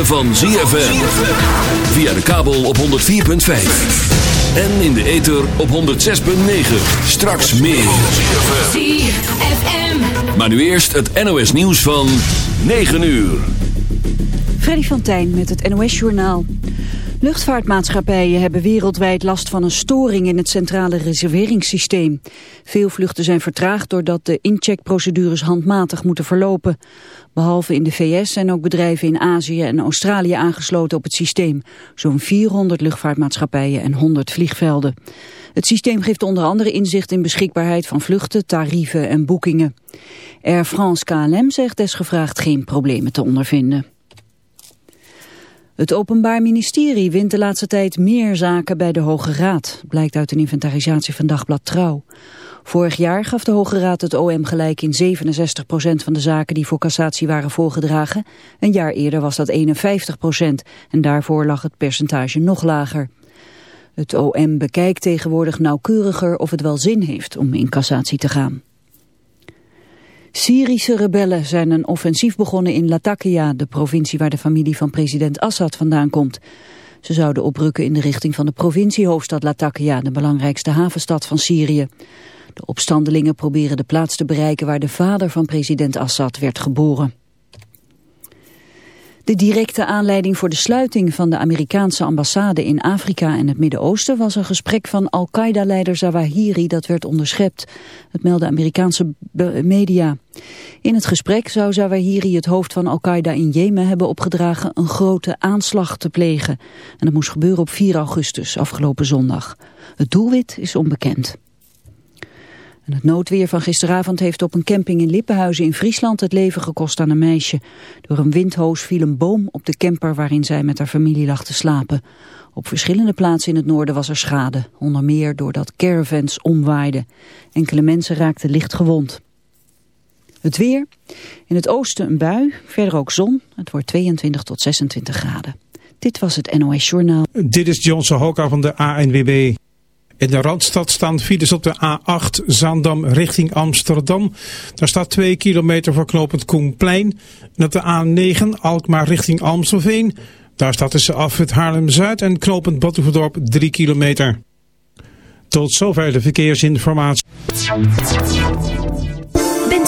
ritme van ZFM. Via de kabel op 104.5. En in de ether op 106.9. Straks meer. ZFM. Maar nu eerst het NOS nieuws van 9 uur. Freddy van Tijn met het NOS-journaal. Luchtvaartmaatschappijen hebben wereldwijd last van een storing in het centrale reserveringssysteem. Veel vluchten zijn vertraagd doordat de incheckprocedures handmatig moeten verlopen. Behalve in de VS zijn ook bedrijven in Azië en Australië aangesloten op het systeem. Zo'n 400 luchtvaartmaatschappijen en 100 vliegvelden. Het systeem geeft onder andere inzicht in beschikbaarheid van vluchten, tarieven en boekingen. Air France KLM zegt desgevraagd geen problemen te ondervinden. Het Openbaar Ministerie wint de laatste tijd meer zaken bij de Hoge Raad, blijkt uit een inventarisatie van Dagblad Trouw. Vorig jaar gaf de Hoge Raad het OM gelijk in 67% van de zaken die voor cassatie waren voorgedragen. Een jaar eerder was dat 51% en daarvoor lag het percentage nog lager. Het OM bekijkt tegenwoordig nauwkeuriger of het wel zin heeft om in cassatie te gaan. Syrische rebellen zijn een offensief begonnen in Latakia, de provincie waar de familie van president Assad vandaan komt. Ze zouden oprukken in de richting van de provinciehoofdstad Latakia, de belangrijkste havenstad van Syrië. De opstandelingen proberen de plaats te bereiken waar de vader van president Assad werd geboren. De directe aanleiding voor de sluiting van de Amerikaanse ambassade in Afrika en het Midden-Oosten was een gesprek van Al-Qaeda-leider Zawahiri dat werd onderschept. Het melden Amerikaanse media. In het gesprek zou Zawahiri het hoofd van Al-Qaeda in Jemen hebben opgedragen een grote aanslag te plegen. En dat moest gebeuren op 4 augustus, afgelopen zondag. Het doelwit is onbekend. Het noodweer van gisteravond heeft op een camping in Lippenhuizen in Friesland het leven gekost aan een meisje. Door een windhoos viel een boom op de camper waarin zij met haar familie lag te slapen. Op verschillende plaatsen in het noorden was er schade, onder meer doordat caravans omwaaiden. Enkele mensen raakten licht gewond. Het weer. In het oosten een bui, verder ook zon. Het wordt 22 tot 26 graden. Dit was het NOS Journaal. Dit is Johnson Hoka van de ANWB. In de Randstad staan files op de A8 Zaandam richting Amsterdam. Daar staat 2 kilometer voor knooppunt Koenplein. En op de A9 Alkmaar richting Amstelveen. Daar staat tussen afwit Haarlem-Zuid en knooppunt Batuverdorp 3 kilometer. Tot zover de verkeersinformatie.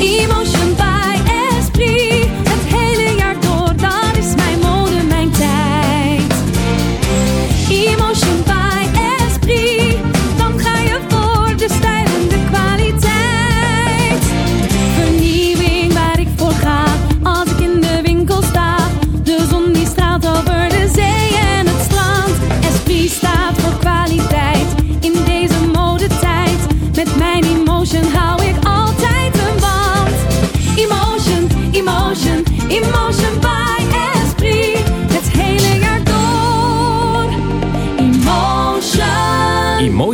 一梦生白。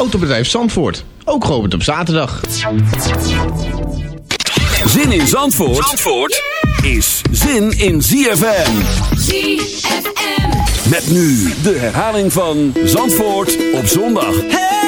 Autobedrijf Zandvoort, ook geopend op zaterdag. Zin in Zandvoort, Zandvoort is zin in ZFM. ZFM. Met nu de herhaling van Zandvoort op zondag. Your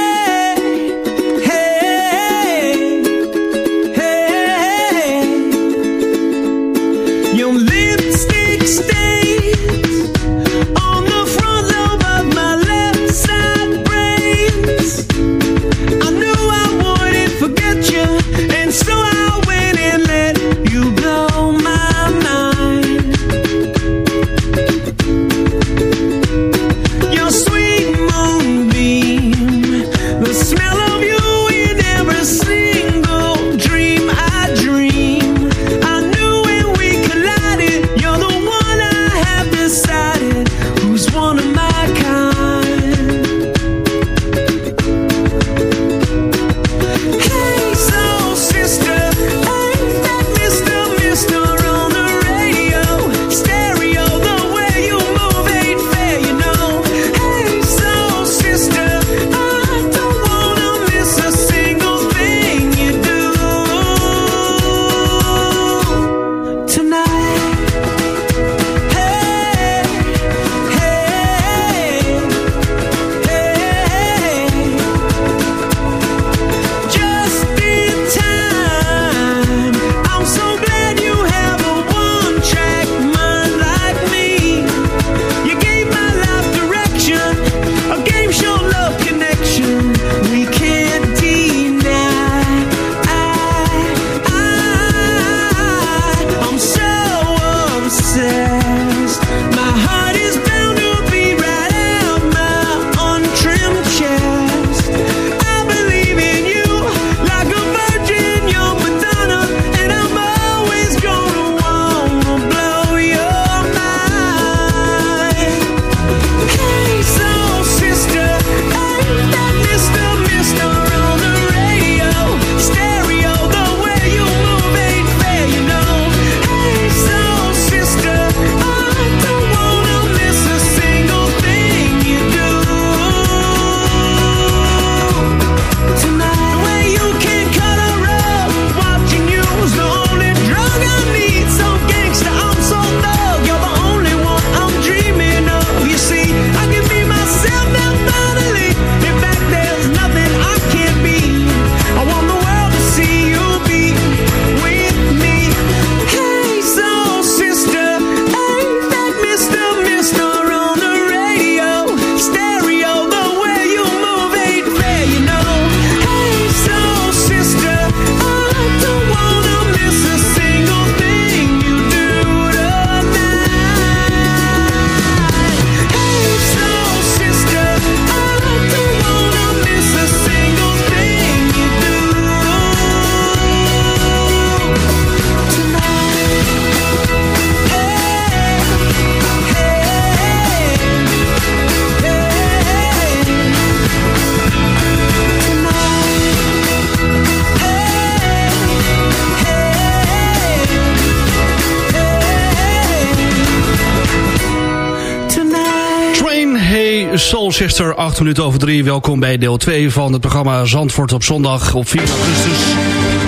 8 minuten over 3. Welkom bij deel 2 van het programma Zandvoort op zondag op 4 augustus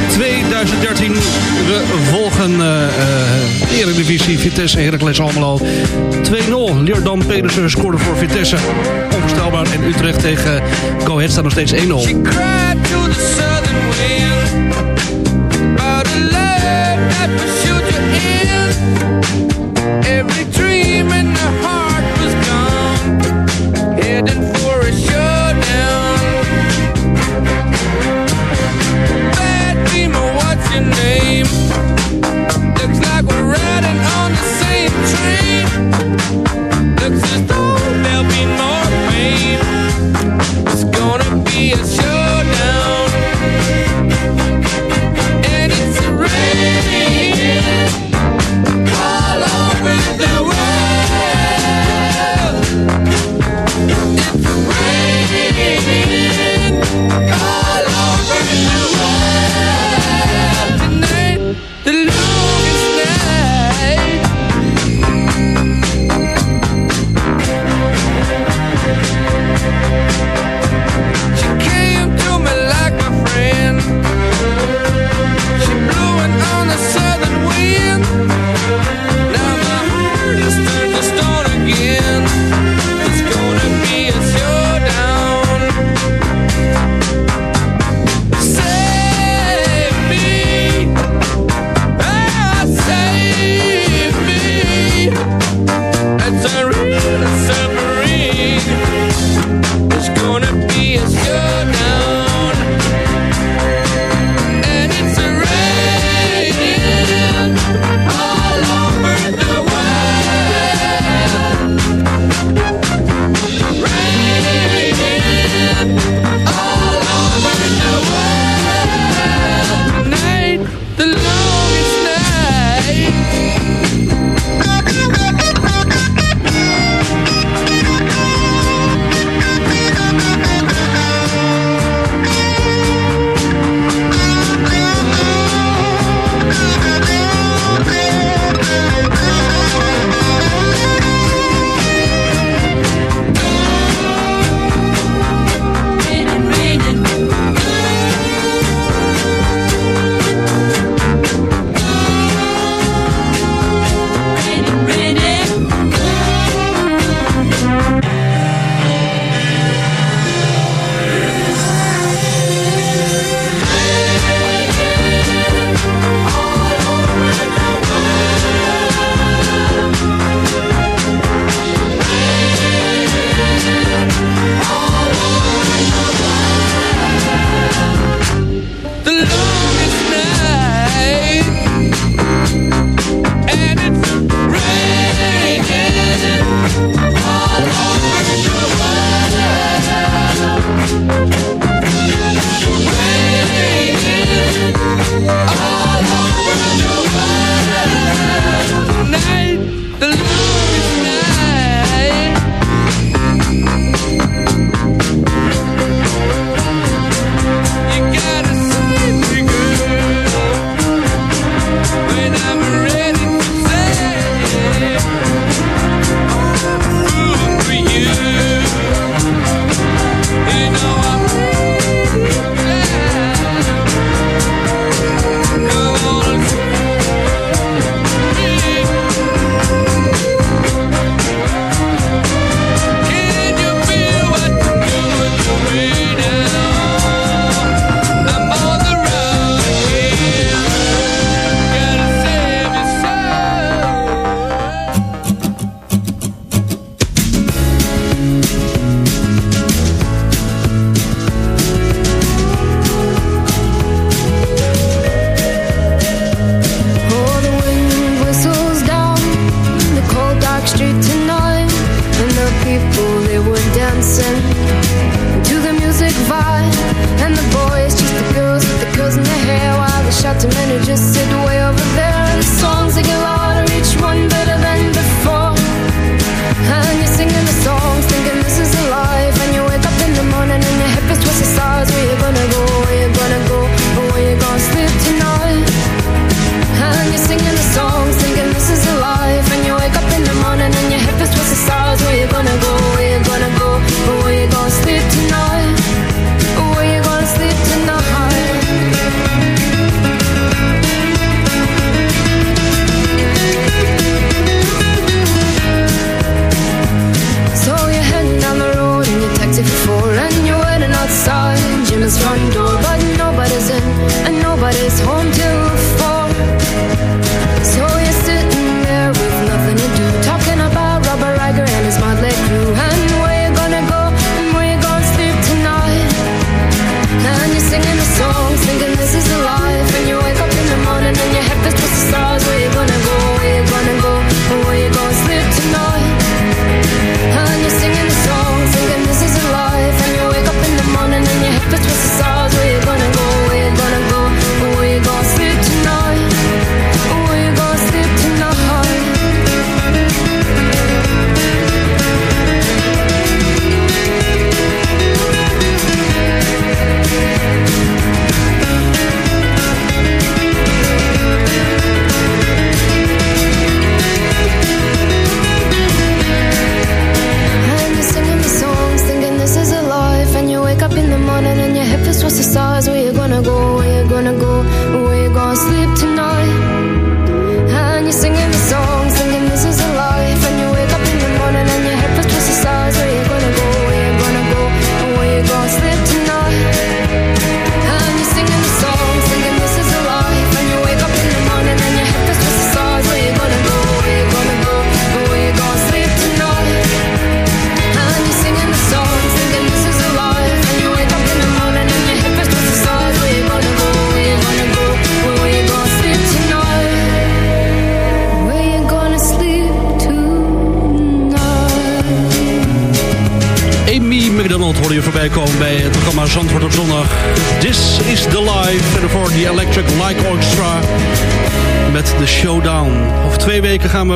2013. We volgen uh, uh, Eredivisie Vitesse Heracles Almelo 2-0. Leerdam Pedersen scoorde voor Vitesse. Onvoorstelbaar en Utrecht tegen Go Ahead staat nog steeds 1-0. didn't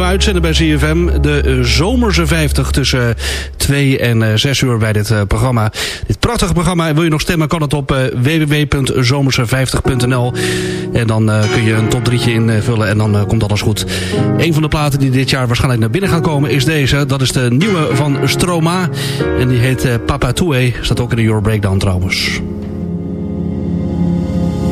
we uitzenden bij CFM. De eh, zomerse 50 tussen 2 en 6 uur bij dit eh, programma. Dit prachtige programma. Wil je nog stemmen kan het op eh, www.zomerse50.nl. En dan eh, kun je een top 3'tje invullen en dan eh, komt alles goed. Een van de platen die dit jaar waarschijnlijk naar binnen gaan komen is deze. Dat is de nieuwe van Stroma. En die heet eh, Papa Toué. Staat ook in de Euro Breakdown trouwens.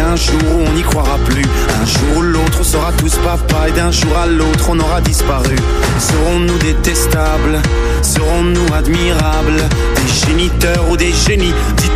Un jour où on n'y croira plus. Un jour ou l'autre, on sera tous papa et d'un jour à l'autre, on aura disparu. Serons-nous détestables? Serons-nous admirables? Des géniteurs ou des génies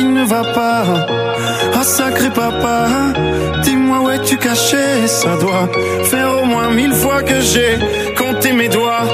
qui ne va pas. Ah sacré papa, dis-moi où es-tu caché? Ça doit faire au moins mille fois que j'ai compté mes doigts.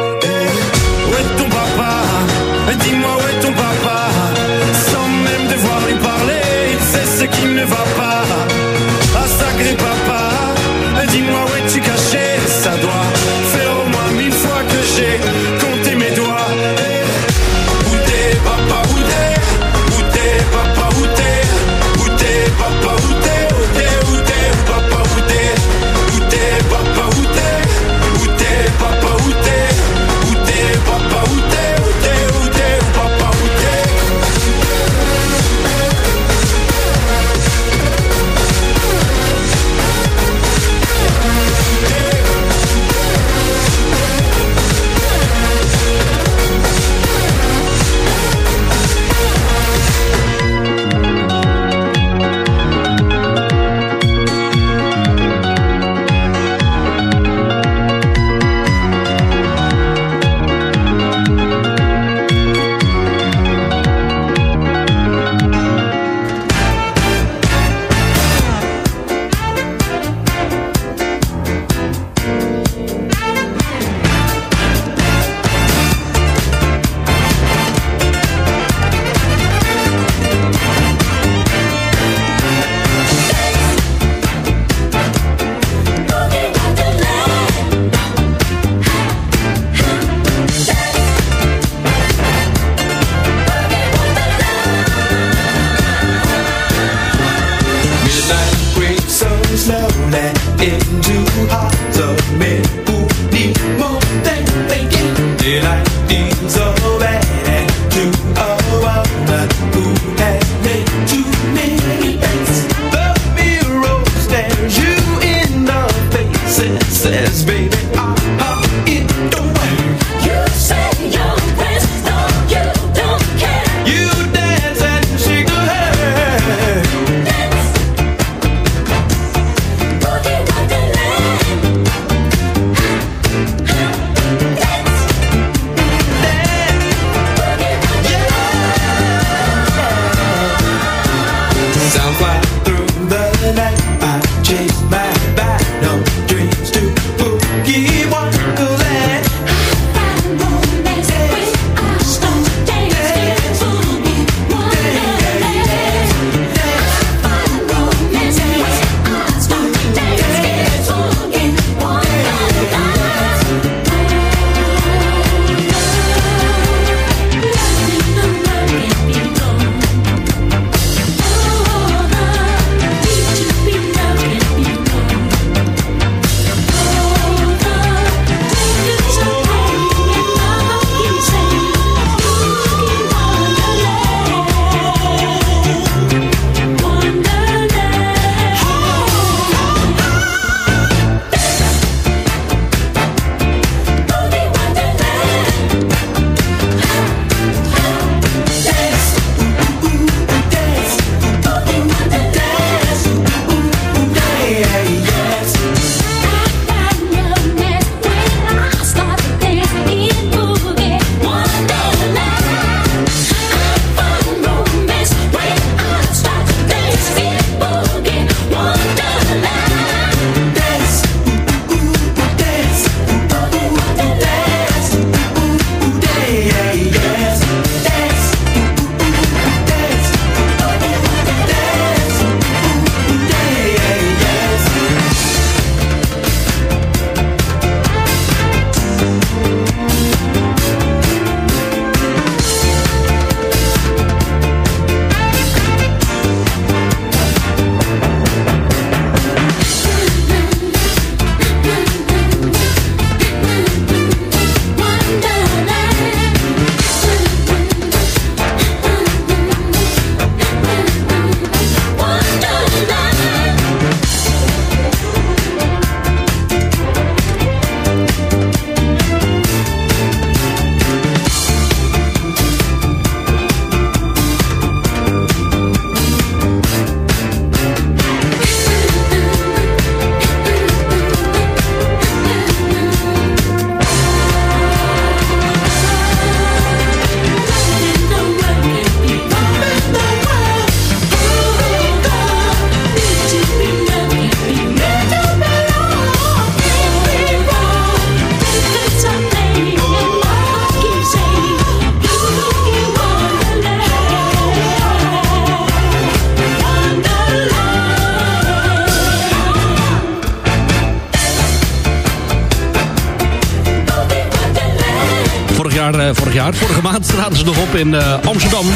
In eh, Amsterdam.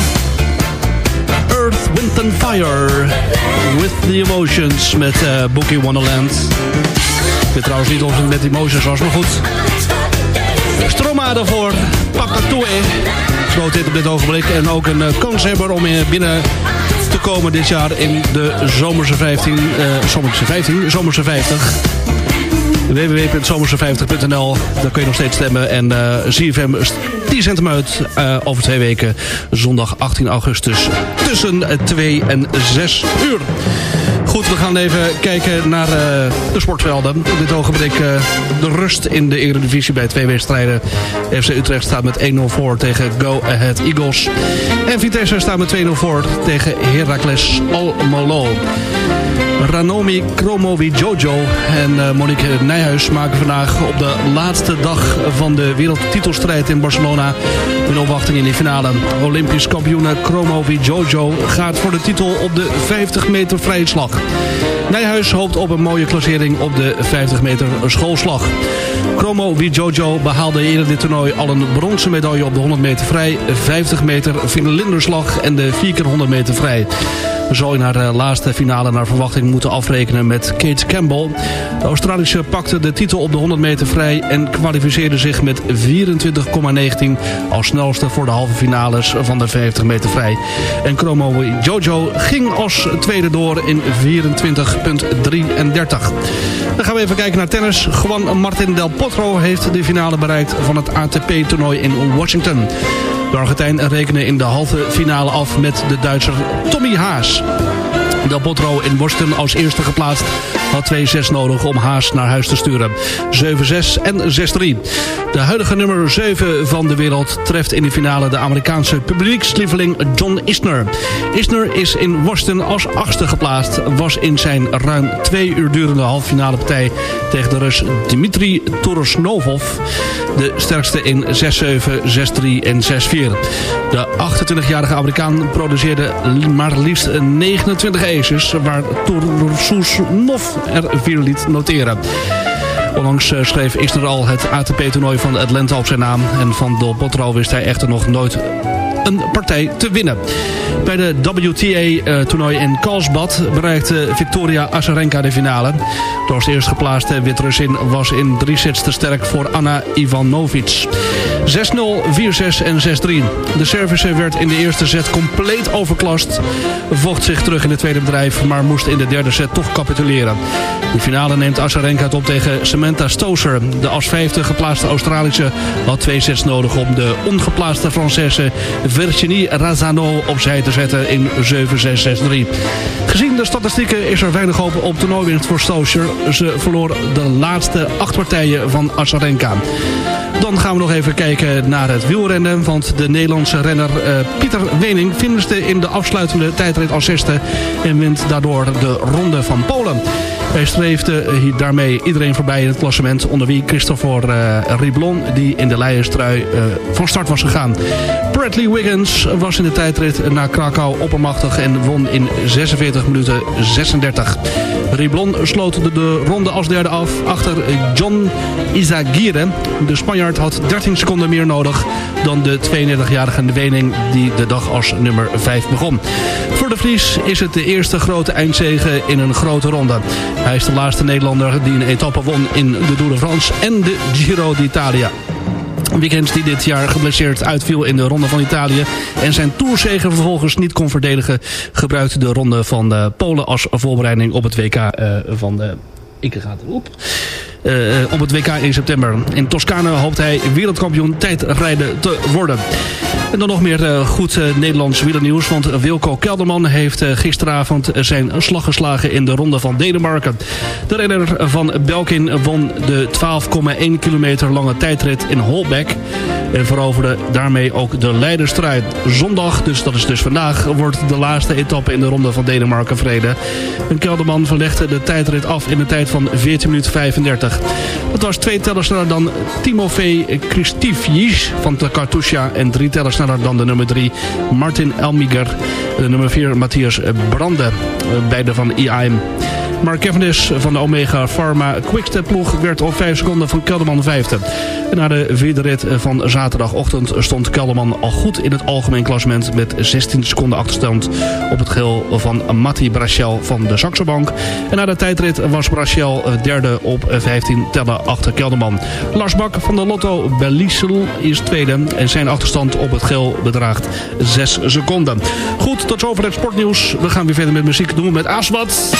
Earth, Wind and Fire. With the Emotions met eh Bookie Wonderland. Ik weet trouwens niet of het met Emotions was, maar goed. Stroma daarvoor. Papa Toe. Groot hit op dit ogenblik. En ook een uh, kanshebber om in binnen te komen dit jaar in de Zomerse 15. eh Zomerse 15? Zomerse 50 www.zomerse50.nl. Daar kun je nog steeds stemmen. En eh ZFM die zendt hem uit eh, over twee weken. Zondag 18 augustus tussen 2 en 6 uur. Goed, we gaan even kijken naar eh, de sportvelden. Op dit ogenblik eh, de rust in de Eredivisie bij twee wedstrijden. FC Utrecht staat met 1-0 voor tegen Go Ahead Eagles. En Vitesse staat met 2-0 voor tegen Heracles Almelo. Ranomi Kromovi Jojo en eh, Monique Nijhuis maken vandaag op de laatste dag van de wereldtitelstrijd in Barcelona een opwachting in de finale. Olympisch kampioen Kromovi Jojo gaat voor de titel op de 50 meter vrije slag. Nijhuis hoopt op een mooie klassering op de 50 meter schoolslag. Chromo Jojo behaalde eerder dit toernooi al een bronzen medaille op de 100 meter vrij, 50 meter vlinderslag en de 4 keer 100 meter vrij. Zal in haar eh, laatste finale naar verwachting moeten afrekenen met Kate Campbell. De Australische pakte de titel op de 100 meter vrij en kwalificeerde zich met 24,19 als snelste voor de halve finales van de 50 meter vrij. En Chromo Jojo ging als tweede door in 24,33. Dan gaan we even kijken naar tennis. Juan Martin Del Potro heeft de finale bereikt van het ATP-toernooi in Washington. De Argentijn rekenen in de halve finale af met de Duitser Tommy Haas. Del Potro in Washington als eerste geplaatst had 2-6 nodig om Haas naar huis te sturen. 7-6 en 6-3. De huidige nummer 7 van de wereld treft in de finale de Amerikaanse publiekslieveling John Isner. Isner is in Washington als achtste geplaatst. Was in zijn ruim twee uur durende halffinale partij tegen de Rus Dmitri Torosnovov de sterkste in 6-7, 6-3 en 6-4. De 28-jarige Amerikaan produceerde maar liefst 29 aces, waar Torosnov er vier liet noteren. Onlangs eh, schreef Isner al het ATP-toernooi van Atlanta op zijn naam. En van Del Potro wist hij echter nog nooit een partij te winnen. Bij de WTA-toernooi in Karlsbad bereikte Victoria Azarenka de finale. De als eerst geplaatste Wit-Russin was in drie sets te sterk voor Anna Ivanovic. 6-0, 4-6 en 6-3. De Servische werd in de eerste set compleet overklast. Vocht zich terug in het tweede bedrijf, maar moest in de derde set toch capituleren. De finale neemt Azarenka het op tegen Samantha Stoser. De als vijfde geplaatste Australische had twee sets nodig om de ongeplaatste Française Virginie Razano opzij te zetten in 7-6-6-3. Gezien de statistieken is er weinig hoop op toernooiwinst voor Stoser. Ze verloor de laatste acht partijen van Azarenka. Dan gaan we nog even kijken naar het wielrennen. Want de Nederlandse renner uh, Pieter Wening finishte in de afsluitende tijdrit als zesde. En wint daardoor de ronde van Polen. Hij streefde daarmee iedereen voorbij in het klassement. Onder wie Christopher uh, Riblon die in de leiderstrui uh, van start was gegaan. Bradley Wiggins was in de tijdrit naar Krakau oppermachtig en won in 46 minuten 36. Riblon sloot de, de ronde als derde af achter John Izagirre. De Spanjaard had 13 seconden meer nodig dan de 32-jarige Wening die de dag als nummer 5 begon. Voor de Vries is het de eerste grote eindzege in een grote ronde. Hij is de laatste Nederlander die een etappe won in de Tour de France en de Giro d'Italia. Wiggins die dit jaar geblesseerd uitviel in de Ronde van Italië. En zijn toerzegen vervolgens niet kon verdedigen. Gebruikte de Ronde van uh, Polen als voorbereiding op het WK uh, van de... Ik ga het op. Uh, op het WK in september. In Toscane hoopt hij wereldkampioen tijdrijden te worden. En dan nog meer uh, goed uh, Nederlands wielernieuws. Want Wilco Kelderman heeft gisteravond zijn slag geslagen in de ronde van Denemarken. De renner van Belkin won de 12,1 kilometer lange tijdrit in Holbeck. En veroverde daarmee ook de leiderstrijd. Zondag, dus dat is dus vandaag, wordt de laatste etappe in de ronde van Denemarken vrede. En Kelderman verlegde de tijdrit af in een tijd van 14 minuten 35. Dat was twee tellers sneller dan Timofey Kristivjic van de Cartusia en drie tellers sneller dan de nummer 3 Martin Elmiger. De nummer 4 Matthias Brande, beide van IAM. Mark Cavendish van de Omega Pharma Quickstep ploeg werd op 5 seconden van Kelderman vijfde. Na de vierde rit van zaterdagochtend stond Kelderman al goed in het algemeen klassement met 16 seconden achterstand op het geel van Matti Brachel van de Saxo Bank. En na de tijdrit was Brachel derde op 15 tellen achter Kelderman. Lars Bak van de Lotto Belisel is tweede en zijn achterstand op het geel bedraagt 6 seconden. Goed, tot zover het sportnieuws. We gaan weer verder met muziek doen met Aswad.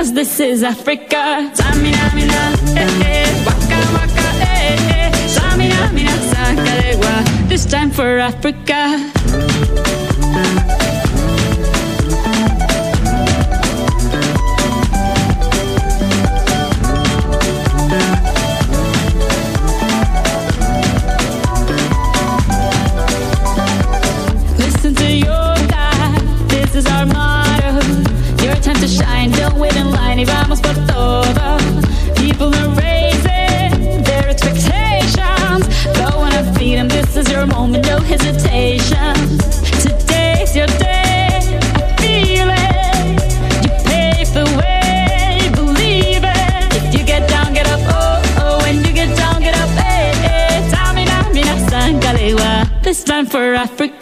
Cause this is Africa. Tamina, mina, eh, eh, waka, waka, eh, eh. Tamina, mina, sangalewa, this time for Africa. Y. People are raising their expectations. Go and this is your moment, no hesitation. Today's your day, I feel it. You pave the way, believe it. If you get down, get up, oh, oh. When you get down, get up, eh, eh. Tamina, mina, sangalewa. This time for Africa.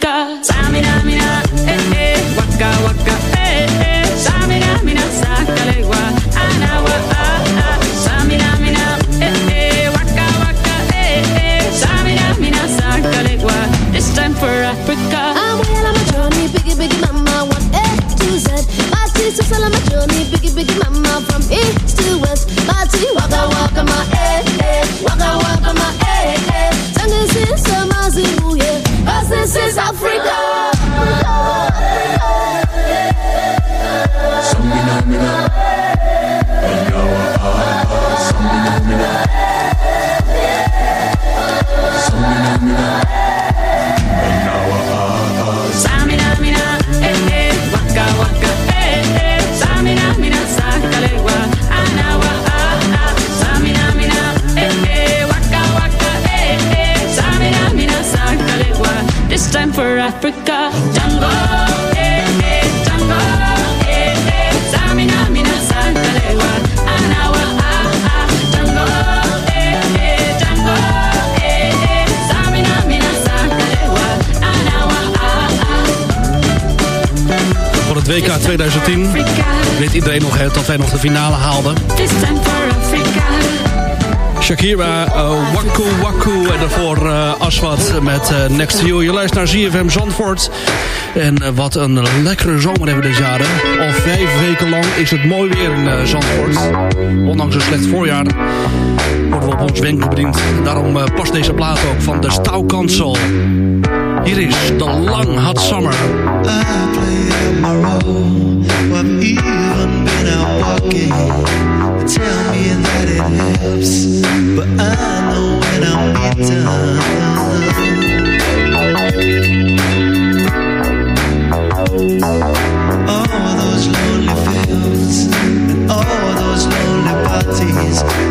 Biggie, biggie, mama, from east to west. My T, waka, waka, my eh, eh, waka, waka, my eh, eh. Tango, sis, my Zulu, yeah. 'Cause this is Africa. Samina, for Africa, Django, eh, eh, Django, eh, eh. Samina, mina, sakalewa, anawa, ah, ah. Django, eh, eh, Django, eh, eh. Samina, mina, sakalewa, anawa, ah, ah. Voor het WK 2010 weet iedereen nog hè, dat wij nog de finale haalden. This time for. Shakira, uh, Waku Waku en daarvoor uh, met uh, Next to. Je luistert naar ZFM Zandvoort. En wat een lekkere zomer hebben we jaar. Hè? Al vijf weken lang is het mooi weer in Zandvoort. Ondanks een slecht voorjaar worden we op ons wenken bediend. Daarom past deze plaat ook van de Stouwkansel. Hier is de Lang Hot Summer. Play my helps, but I know when I'm beaten. All those lonely fields and all those lonely parties.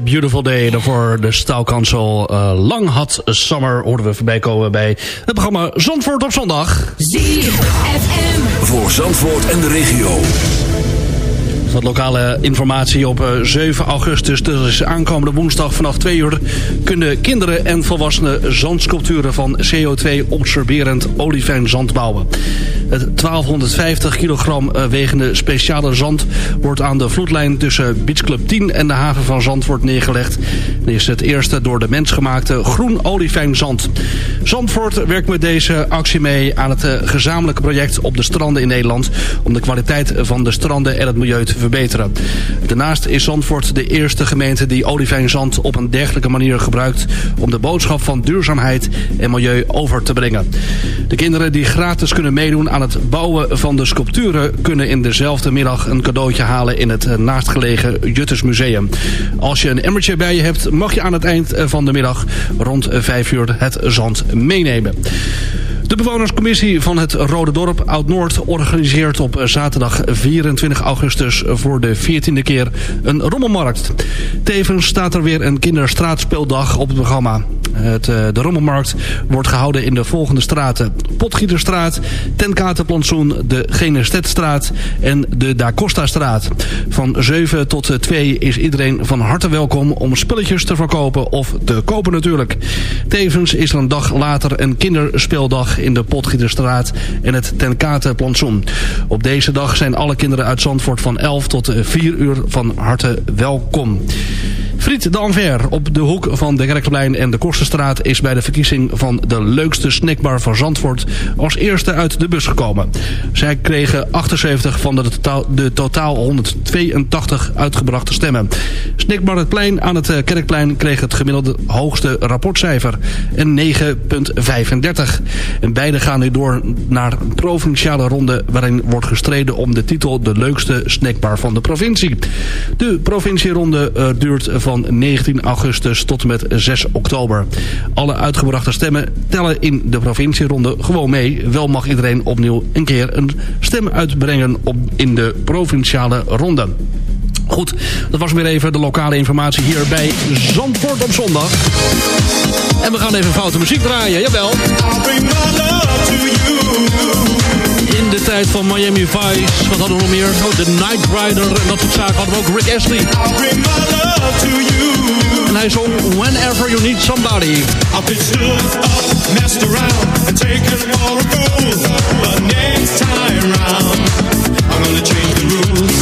Beautiful Day. Daarvoor de staalkansel uh, Lang Had Summer hoorden we voorbij komen bij het programma Zandvoort op zondag. ZFM. Voor Zandvoort en de regio. Wat lokale informatie op 7 augustus, dus aankomende woensdag vanaf 2 uur... kunnen kinderen en volwassenen zandsculpturen van CO2-absorberend olivijnzand bouwen. Het 1250 kilogram wegende speciale zand wordt aan de vloedlijn tussen Beach Club 10 en de haven van Zandvoort neergelegd. Dit is het eerste door de mens gemaakte groen olivijnzand. Zandvoort werkt met deze actie mee aan het gezamenlijke project op de stranden in Nederland... om de kwaliteit van de stranden en het milieu te verbeteren. Daarnaast is Zandvoort de eerste gemeente die olivijnzand op een dergelijke manier gebruikt... om de boodschap van duurzaamheid en milieu over te brengen. De kinderen die gratis kunnen meedoen aan het bouwen van de sculpturen... kunnen in dezelfde middag een cadeautje halen in het naastgelegen Juttersmuseum. Als je een emmertje bij je hebt, mag je aan het eind van de middag rond 5 uur het zand meenemen. De bewonerscommissie van het Rode Dorp Oud-Noord organiseert op zaterdag 24 augustus voor de 14e keer een rommelmarkt. Tevens staat er weer een kinderstraatspeeldag op het programma. Het, de rommelmarkt wordt gehouden in de volgende straten. Potgieterstraat, Tenkatenplantsoen, de Genestetstraat en de Da Costa straat. Van 7 tot 2 is iedereen van harte welkom om spulletjes te verkopen of te kopen natuurlijk. Tevens is er een dag later een kinderspeeldag in de Potgieterstraat en het Tenkatenplantsoen. Op deze dag zijn alle kinderen uit Zandvoort van 11 tot 4 uur van harte welkom. Friet de Anver op de hoek van de Kerkplein en de Korstenstraat is bij de verkiezing van de leukste snackbar van Zandvoort als eerste uit de bus gekomen. Zij kregen 78 van de totaal, de totaal 182 uitgebrachte stemmen. Snackbar het plein aan het Kerkplein kreeg het gemiddelde hoogste rapportcijfer, een 9,35. En beide gaan nu door naar een provinciale ronde waarin wordt gestreden om de titel de leukste snackbar van de provincie. De provincieronde uh, duurt van 19 augustus tot en met 6 oktober. Alle uitgebrachte stemmen tellen in de provincieronde gewoon mee. Wel mag iedereen opnieuw een keer een stem uitbrengen op, in de provinciale ronde. Goed, dat was weer even de lokale informatie hier bij Zandvoort op zondag. En we gaan even foute muziek draaien, jawel. In de tijd van Miami Vice, wat hadden we nog meer? Oh, The Night Rider en dat soort zaken hadden we ook Rick Astley. En hij zong Whenever You Need Somebody. I've been stood up, messed around and taken all the rules. But next time round, I'm gonna change the rules.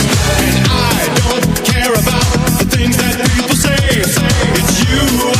And I don't care about the things that people say. It's you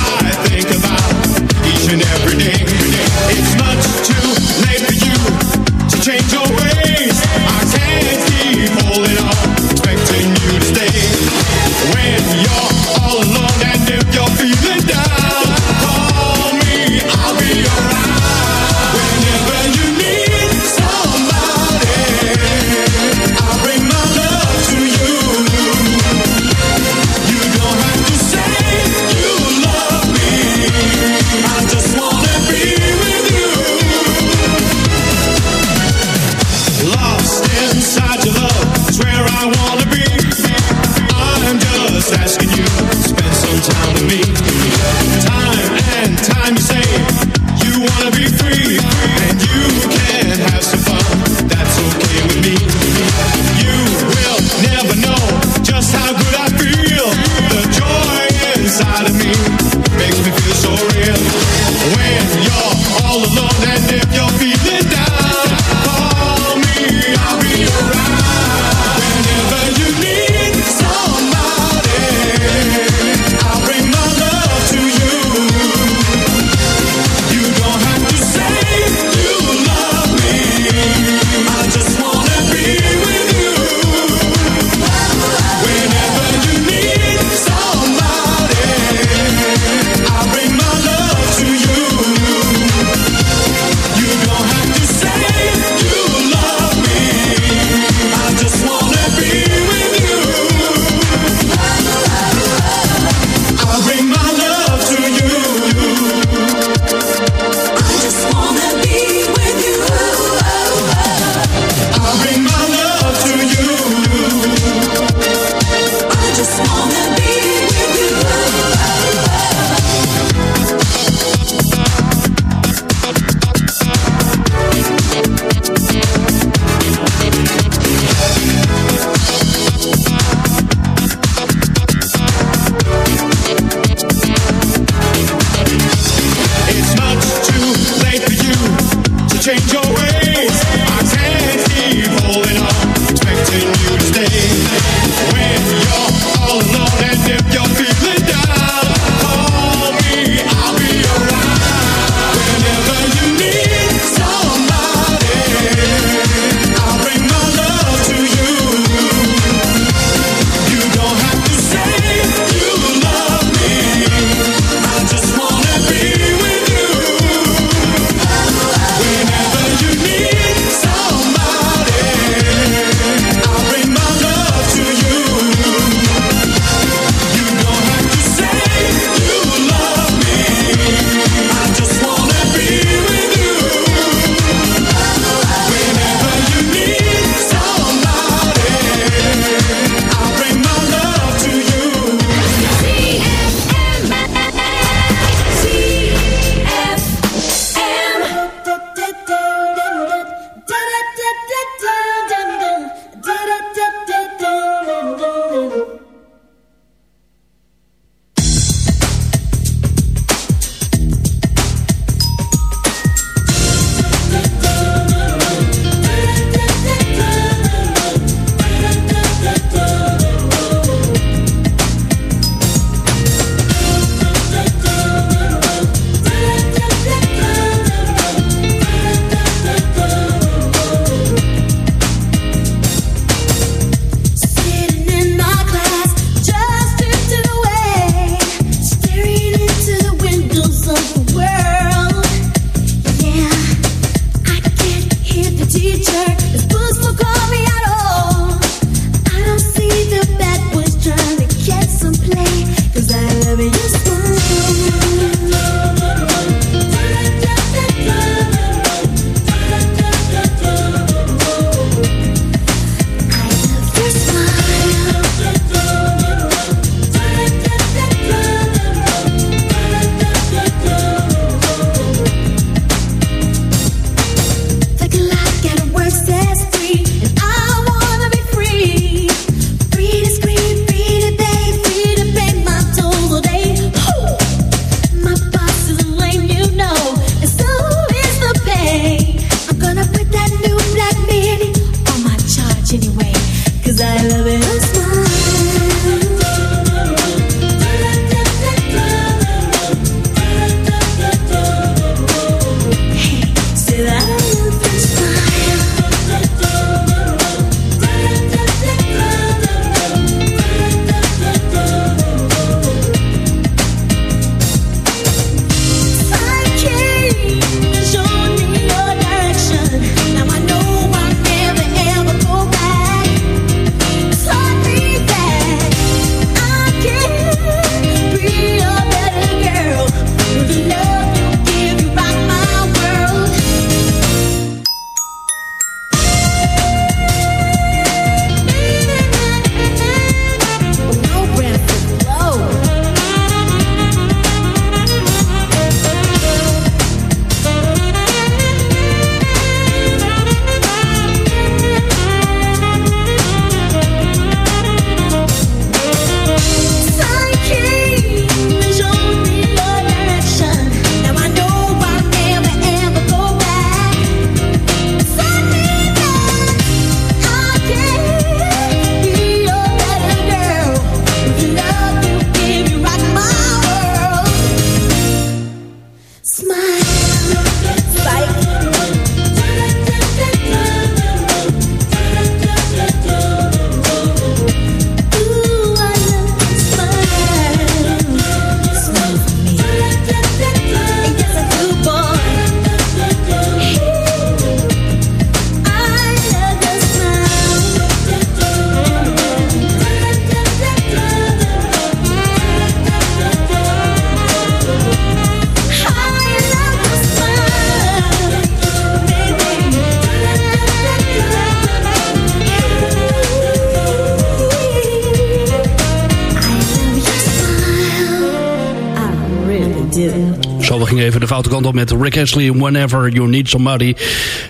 foute kant op met Rick Astley, Whenever You Need Somebody.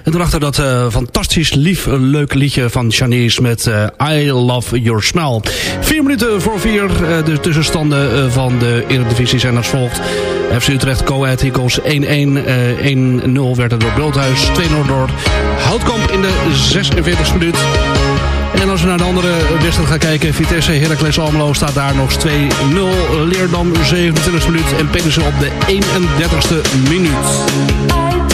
En daarachter dat uh, fantastisch lief, leuk liedje van Shanice met uh, I Love Your Smile. Vier minuten voor vier, de tussenstanden van de Eredivisie zijn als volgt. FC Utrecht, Coed Eagles 1-1, 1-0 werd het door Broodhuis, 2-0 door Houtkamp in de 46e minuut. En als we naar de andere wedstrijd gaan kijken, Vitesse Heracles Almelo staat daar nog 2-0. Leerdam 27e minuut en Pedersen op de 31e minuut.